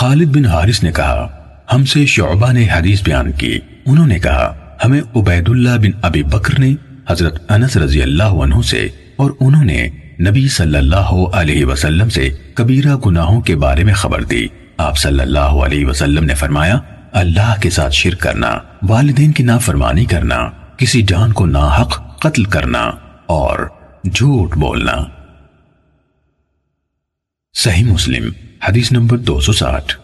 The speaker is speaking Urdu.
خالد بن حارث نے کہا، ہم سے شعبہ نے حدیث بیان کی۔ انہوں نے کہا، ہمیں عبید اللہ بن ابی بکر نے حضرت انس رضی اللہ عنہ سے اور انہوں نے نبی صلی اللہ علیہ وسلم سے کبیرہ گناہوں کے بارے میں خبر دی۔ آپ صلی اللہ علیہ وسلم نے فرمایا، اللہ کے ساتھ شرک کرنا، والدین کی نافرمانی کرنا، کسی جان کو ناحق قتل کرنا اور جھوٹ بولنا۔ صحیح مسلم حدیث نمبر دو سو ساٹھ۔